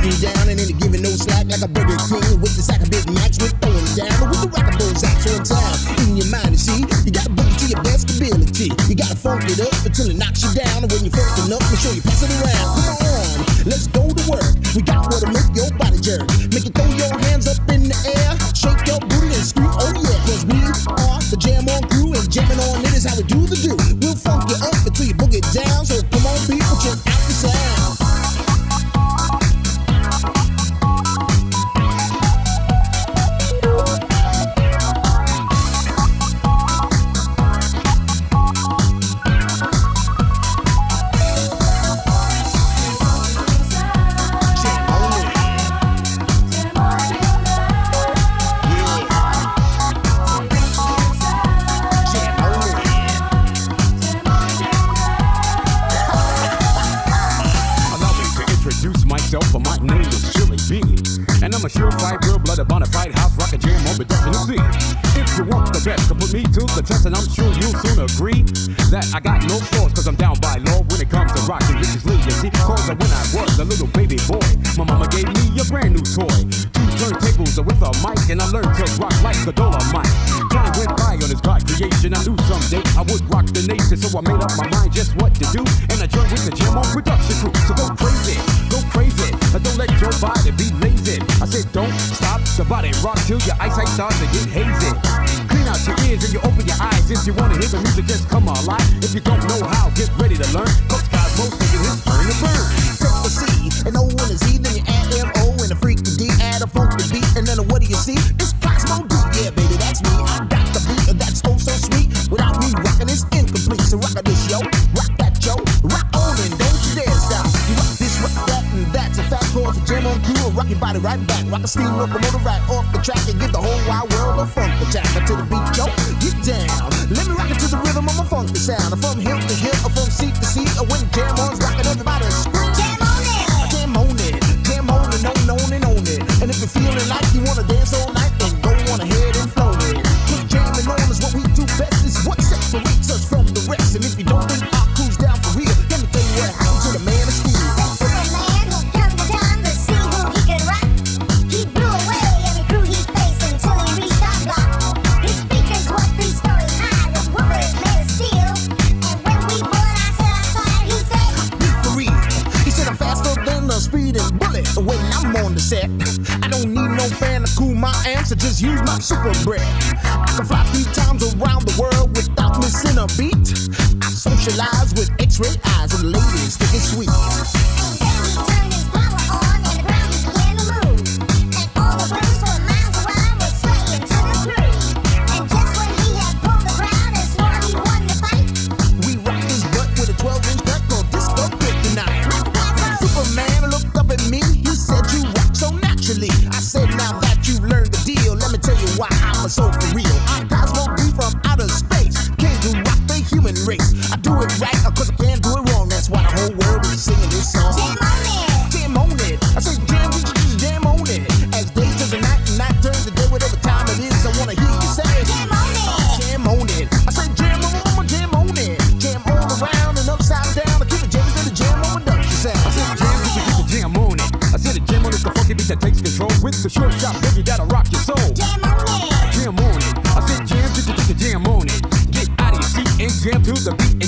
down and ain't giving no slack like a Burger King with the sack of Big Macs. We're throwing down but with the rockabills out on time. In your mind, you see, you gotta boogie to your best ability. You gotta funk it up until it knocks you down. And when you're funking up, make sure you pass it around. Come on, A surefire, real blooded, bona fide house rocker jam on production MC. If you want the best, to put me to the test, and I'm sure you'll soon agree that I got no flaws, cause I'm down by law when it comes to rocking viciously. You see, cause when I was a little baby boy, my mama gave me a brand new toy. Two turntables with a mic, and I learned to rock like a Dolomite. Time went by on this God creation, I knew someday I would rock the nation, so I made up my mind just what to do. And I joined with the Jam on production crew. So go crazy, go crazy. But don't let your body be lazy. I said don't stop the body rock till your eyesight starts to get hazy. Clean out your ears and you open your eyes. If you wanna hear the music, just come alive. If you don't know how, get ready to learn. Coach Cozmo's taking his turn to burn. Take the C and O and a Z, then you add Rock your body right back, rock a steam locomotive right off the track, and give the whole wide world a funk attack. To the beat, yo, get down. Let me rock it to the rhythm of my funky sound. From hill to hill, or from seat to seat, or when jam on's rocking, I don't need no fan to cool my amps, I just use my super breath. I can fly three times around the world without missing a beat. I socialize with X-ray I'm a soul for real. I'm Cozmo D from outer space, came to rock the human race. I do it right, cause I can't do it wrong. That's why the whole world is singing this song. jam on it. Jam on it. I say jam, just, just jam on it. As day turns to night and night turns to day, whatever time it is, I wanna hear you say. Jam on it. Jam on it. I say jam on, on, jam on it. Jam all around and upside down. I keep it jamming to the jam on production sound. I said jam, we can get the jam on it. I said the jam on is the funky beat that takes control with the short shot some